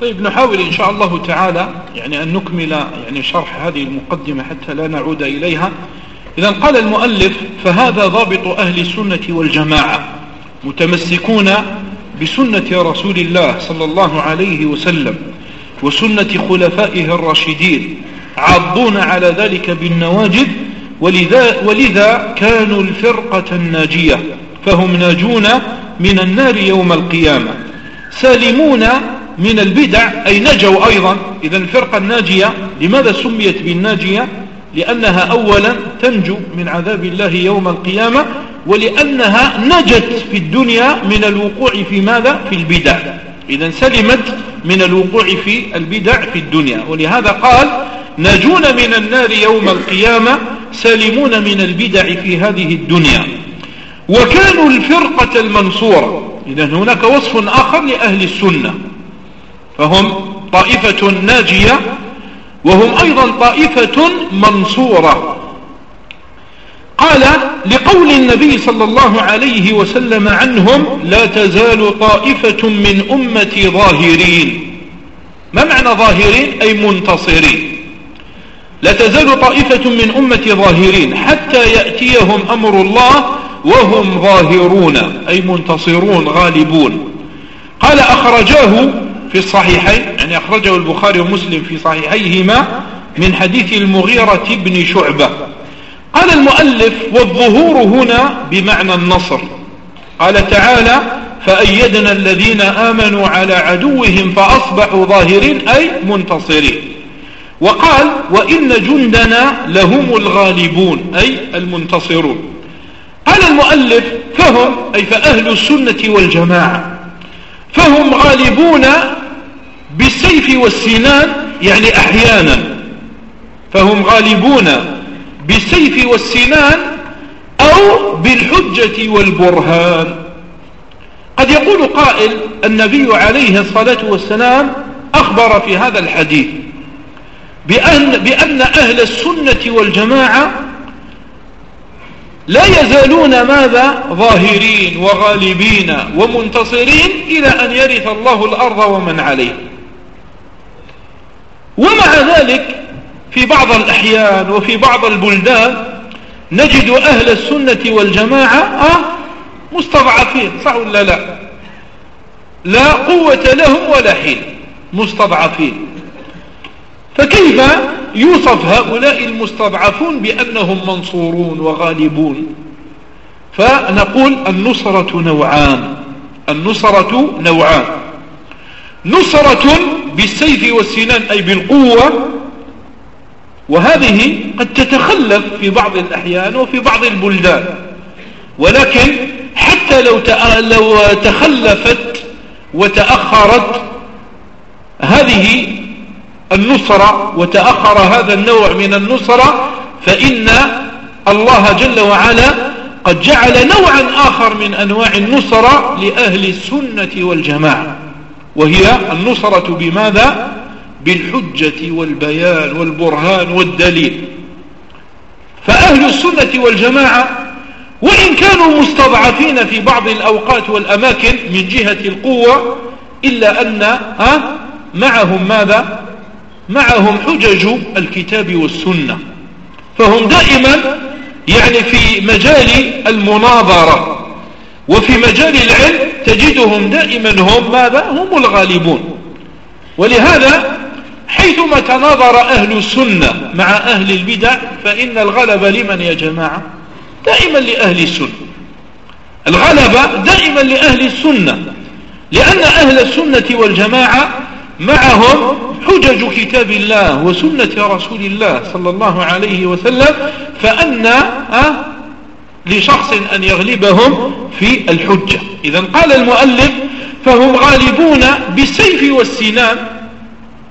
طيب نحاول إن شاء الله تعالى يعني أن نكمل يعني شرح هذه المقدمة حتى لا نعود إليها. إذا قال المؤلف فهذا ضابط أهل السنة والجماعة متمسكون بسنة رسول الله صلى الله عليه وسلم وسنة خلفائه الراشدين عضون على ذلك بالنواجذ ولذا, ولذا كانوا الفرقة الناجية فهم ناجون من النار يوم القيامة سالمون من البدع أي نجوا أيضا. إذا الفرقة الناجية لماذا سميت بالناجية؟ لأنها أولا تنجو من عذاب الله يوم القيامة ولأنها نجت في الدنيا من الوقوع في ماذا؟ في البدع. إذا سلمت من الوقوع في البدع في الدنيا. ولهذا قال نجون من النار يوم القيامة سالمون من البدع في هذه الدنيا. وكانوا الفرقة المنصورة. إذا هناك وصف آخر لأهل السنة. فهم طائفة ناجية وهم أيضا طائفة منصورة. قال لقول النبي صلى الله عليه وسلم عنهم لا تزال طائفة من أمتي ظاهرين. ما معنى ظاهرين؟ أي منتصرين. لا تزال طائفة من أمتي ظاهرين حتى يأتيهم أمر الله وهم ظاهرون أي منتصرون غالبون. قال أخرجاه في الصحيحين يعني أخرجه البخاري ومسلم في صحيحيهما من حديث المغيرة بن شعبة. قال المؤلف والظهور هنا بمعنى النصر. قال تعالى فأيدنا الذين آمنوا على عدوهم فأصبحوا ظاهرين أي منتصرين. وقال وإن جندنا لهم الغالبون أي المنتصرون. قال المؤلف فهم أي فأهل السنة والجماعة فهم غالبون بالسيف والسنان يعني أحيانا. فهم غالبون بالسيف والسنان أو بالحجة والبرهان. قد يقول قائل النبي عليه الصلاة والسلام أخبر في هذا الحديث بأن, بأن أهل السنة والجماعة لا يزالون ماذا؟ ظاهرين وغالبين ومنتصرين إلى أن يرث الله الأرض ومن عليه. ومع ذلك في بعض الأحيان وفي بعض البلدان نجد أهل السنة والجماعة آه مستضعفين صح ولا لا؟ لا قوة لهم ولا حين مستضعفين. فكيف يوصف هؤلاء المستضعفون بأنهم منصورون وغالبون؟ فنقول النصرة نوعان النصرة نوعان. نصرة بالسيف والسنان أي بالقوة. وهذه قد تتخلف في بعض الأحيان وفي بعض البلدان. ولكن حتى لو لو تخلفت وتأخرت هذه النصرة وتأخر هذا النوع من النصرة فإن الله جل وعلا قد جعل نوعا آخر من أنواع النصرة لأهل السنة والجماعة. وهي النصرة بماذا؟ بالحجة والبيان والبرهان والدليل. فأهل السنة والجماعة وإن كانوا مستضعفين في بعض الأوقات والأماكن من جهة القوة إلا أن ها معهم ماذا؟ معهم حجج الكتاب والسنة. فهم دائما يعني في مجال المناظرة. وفي مجال العلم تجدهم دائما هم ماذا؟ هم الغالبون. ولهذا حيثما تناظر أهل السنة مع أهل البدع فإن الغلب لمن يا جماعة؟ دائما لأهل السنة. الغلبة دائما لأهل السنة لأن أهل السنة والجماعة معهم حجج كتاب الله وسنة رسول الله صلى الله عليه وسلم فأن أه لشخص أن يغلبهم في الحجة. إذا قال المؤلف فهم غالبون بالسيف والسنان.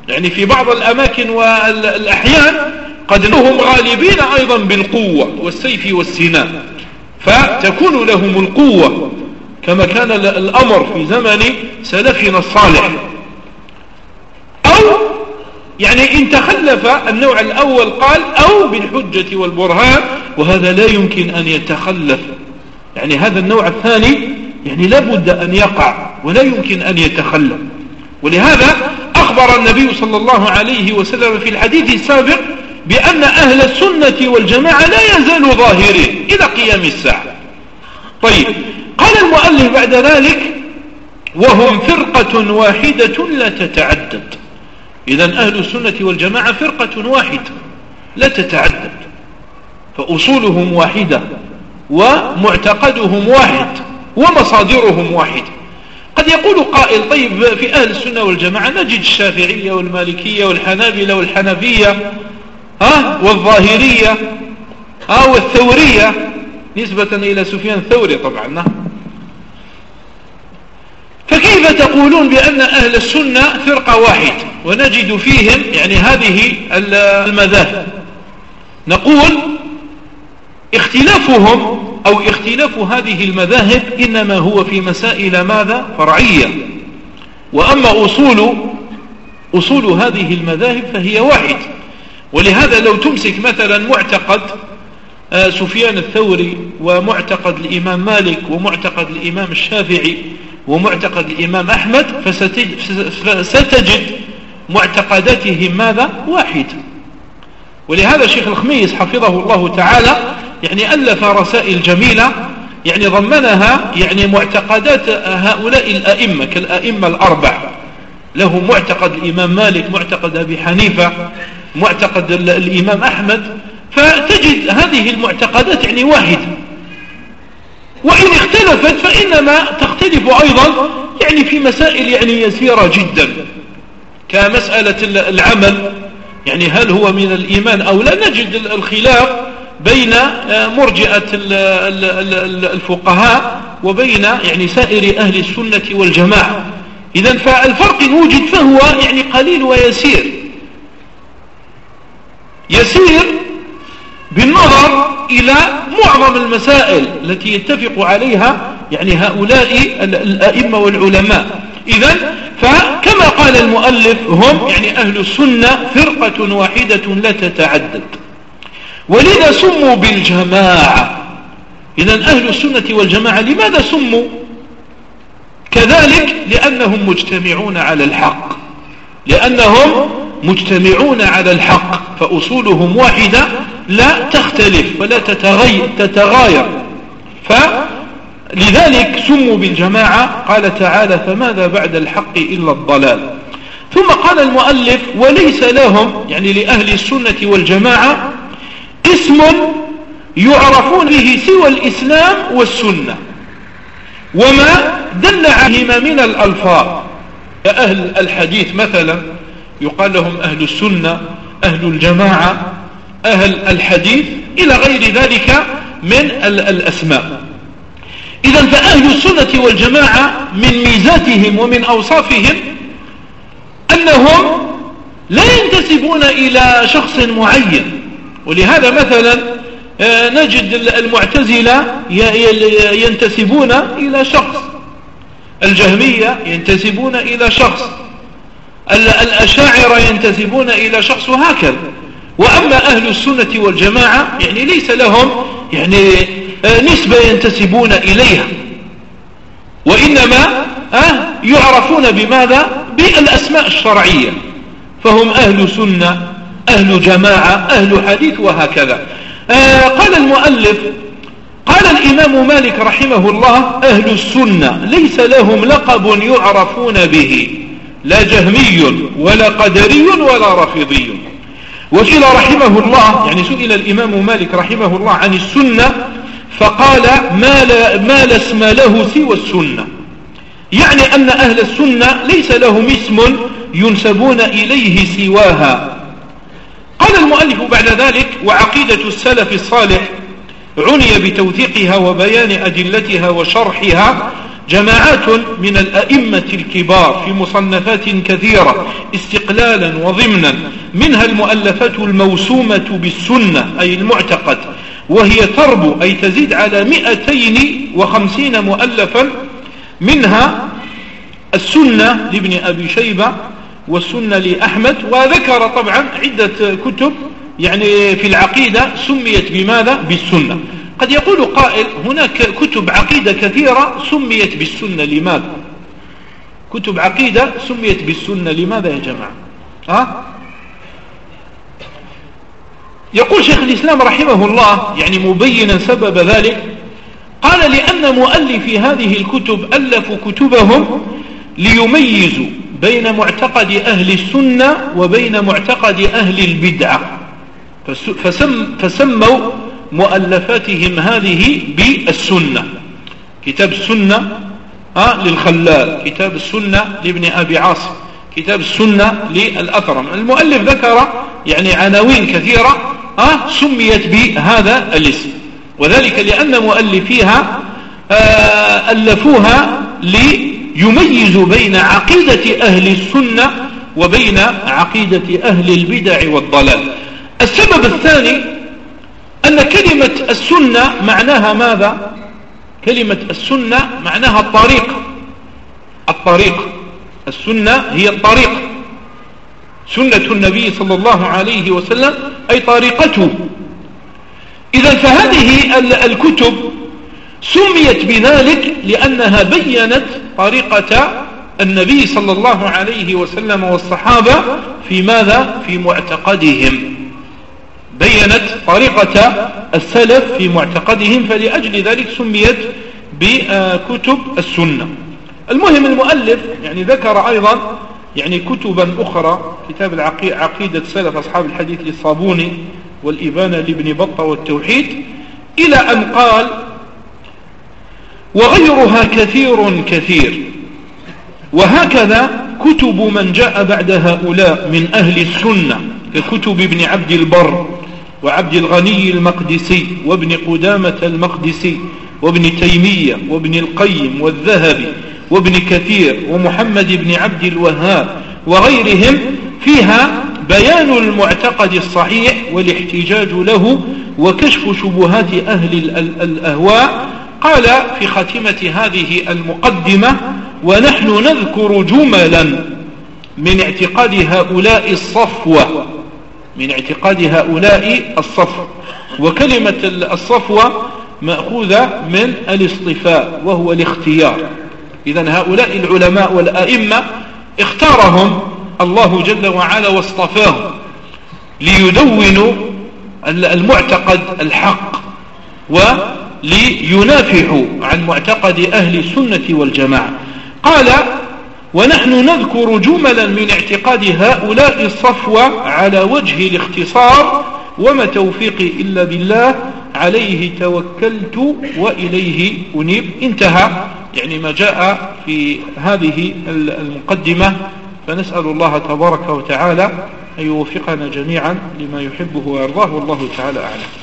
يعني في بعض الأماكن والأحيان قد نهم غالبين أيضا بالقوة والسيف والسنان. فتكون لهم القوة. كما كان الأمر في زمن سلفنا الصالح. يعني إن تخلف النوع الأول قال أو بالحجة والبرهان وهذا لا يمكن أن يتخلف. يعني هذا النوع الثاني يعني لابد أن يقع ولا يمكن أن يتخلف. ولهذا أخبر النبي صلى الله عليه وسلم في الحديث السابق بأن أهل السنة والجماعة لا يزالوا ظاهرين إلى قيام الساعة. طيب قال المؤلف بعد ذلك وهم فرقة واحدة لا تتعدد. إذا أهل السنة والجماعة فرقة واحدة لا تتعدد فأصولهم واحدة ومعتقدهم واحد ومصادرهم واحدة قد يقول قائل طيب في أهل السنة والجماعة نجد الشافعية والمالكية والحنابلة والحنفية ها والظاهرية ها والثورية نسبة إلى سفيان الثوري طبعا فكيف تقولون بأن أهل السنة فرقة واحد؟ ونجد فيهم يعني هذه المذاهب. نقول اختلافهم أو اختلاف هذه المذاهب إنما هو في مسائل ماذا؟ فرعية. وأما أصول أصول هذه المذاهب فهي واحد. ولهذا لو تمسك مثلا معتقد آه، سفيان الثوري ومعتقد الإمام مالك ومعتقد الإمام الشافعي ومعتقد الإمام أحمد فستجد معتقداتهم ماذا؟ واحد. ولهذا الشيخ الخميس حفظه الله تعالى يعني ألف رسائل جميلة يعني ضمنها يعني معتقدات هؤلاء الأئمة كالأئمة الأربع. له معتقد الإمام مالك معتقد أبي حنيفة معتقد الإمام أحمد. فتجد هذه المعتقدات يعني واحدة وإن اختلفت فإنما تختلف أيضا يعني في مسائل يعني يسيرة جدا. كمسألة العمل يعني هل هو من الإيمان أو لا نجد الخلاف بين آه، مرجئة الفقهاء وبين يعني سائر أهل السنة والجماعة. إذا فالفرق وجد فهو يعني قليل ويسير. يسير بالنظر إلى معظم المسائل التي يتفق عليها يعني هؤلاء الأئمة والعلماء. إذا فكما قال المؤلف هم يعني أهل السنة فرقة واحدة لا تتعدد. ولذا سموا بالجماعة. إذا أهل السنة والجماعة لماذا سموا؟ كذلك لأنهم مجتمعون على الحق. لأنهم مجتمعون على الحق. فأصولهم واحدة لا تختلف ولا تتغاير. فلذلك سموا بالجماعة قال تعالى فماذا بعد الحق إلا الضلال. ثم قال المؤلف وليس لهم يعني لأهل السنة والجماعة اسم يعرفون به سوى الإسلام والسنة. وما دل عليهما من الألفاظ. أهل الحديث مثلا يقال لهم أهل السنة أهل الجماعة أهل الحديث إلى غير ذلك من الأسماء. إذا فأهل السنة والجماعة من ميزاتهم ومن أوصافهم أنهم لا ينتسبون إلى شخص معين. ولهذا مثلا آه، نجد المعتزلة ينتسبون إلى شخص. الجهمية ينتسبون إلى شخص. الأشاعرة ينتسبون إلى شخص وهكذا وأما أهل السنة والجماعة يعني ليس لهم يعني آه، نسبة ينتسبون إليها. وإنما آه، يعرفون بماذا؟ بالأسماء الشرعية. فهم أهل سنة أهل جماعة أهل حديث وهكذا. آه قال المؤلف قال الإمام مالك رحمه الله أهل السنة ليس لهم لقب يعرفون به. لا جهمي ولا قدري ولا رفضي وسئل رحمه الله يعني سئل الإمام مالك رحمه الله عن السنة فقال ما لا, ما لا اسم له سوى السنة. يعني أن أهل السنة ليس لهم اسم ينسبون إليه سواها. قال المؤلف بعد ذلك وعقيدة السلف الصالح عني بتوثيقها وبيان أدلتها وشرحها جماعات من الأئمة الكبار في مصنفات كثيرة استقلالا وضمنا. منها المؤلفات الموسومة بالسنة أي المعتقد. وهي تربو أي تزيد على مئتين وخمسين مؤلفا. منها السنة لابن أبي شيبة والسنة لأحمد. وذكر طبعا عدة كتب يعني في العقيدة سميت بماذا؟ بالسنة. قد يقول قائل هناك كتب عقيدة كثيرة سميت بالسنة لماذا؟ كتب عقيدة سميت بالسنة لماذا يا جماعة؟ ها؟ يقول شيخ الإسلام رحمه الله يعني مبينا سبب ذلك قال لأن مؤلفي هذه الكتب ألفوا كتبهم ليميزوا بين معتقد أهل السنة وبين معتقد أهل البدعة فسم فسموا مؤلفاتهم هذه بالسنة. كتاب السنة للخلال. كتاب السنة لابن أبي عاصم. كتاب السنة للأثرم المؤلف ذكر يعني عناوين كثيرة سميت بهذا الاسم. وذلك لأن مؤلفيها آه ألفوها ليميزوا بين عقيدة أهل السنة وبين عقيدة أهل البدع والضلال. السبب الثاني أن كلمة السنة معناها ماذا؟ كلمة السنة معناها الطريق. الطريق. السنة هي الطريق. سنة النبي صلى الله عليه وسلم أي طريقته. إذا فهذه الكتب سميت بذلك لأنها بينت طريقة النبي صلى الله عليه وسلم والصحابة في ماذا؟ في معتقدهم. بينت طريقة السلف في معتقدهم فلأجل ذلك سميت بكتب السنة. المهم المؤلف يعني ذكر أيضا يعني كتبا أخرى كتاب عقيدة سلف أصحاب الحديث للصابوني والإبانة لابن بطة والتوحيد إلى أن قال وغيرها كثير كثير وهكذا كتب من جاء بعد هؤلاء من أهل السنة ككتب ابن عبد البر وعبد الغني المقدسي وابن قدامة المقدسي وابن تيمية وابن القيم والذهبي وابن كثير ومحمد بن عبد الوهاب وغيرهم فيها بيان المعتقد الصحيح والاحتجاج له وكشف شبهات أهل الأهواء. قال في خاتمة هذه المقدمة ونحن نذكر جملا من اعتقاد هؤلاء الصفوة من اعتقاد هؤلاء الصفوة وكلمة الصفوة مأخوذة من الاصطفاء وهو الاختيار. إذا هؤلاء العلماء والأئمة اختارهم الله جل وعلا واصطفاهم ليدونوا المعتقد الحق ولينافحوا عن معتقد أهل السنة والجماعة. قال ونحن نذكر جملا من اعتقاد هؤلاء الصفوة على وجه الاختصار وما توفيقي إلا بالله عليه توكلت وإليه أنيب. انتهى. يعني ما جاء في هذه المقدمة فنسأل الله تبارك وتعالى أن يوفقنا جميعا لما يحبه ويرضاه والله تعالى أعلم.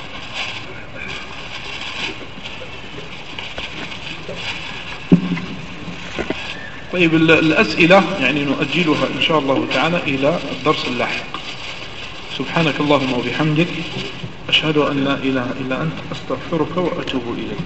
طيب الأسئلة يعني نؤجلها إن شاء الله تعالى إلى الدرس اللاحق. سبحانك اللهم وبحمدك أشهد أن لا إله إلا أنت أستغفرك وأتوب إليك.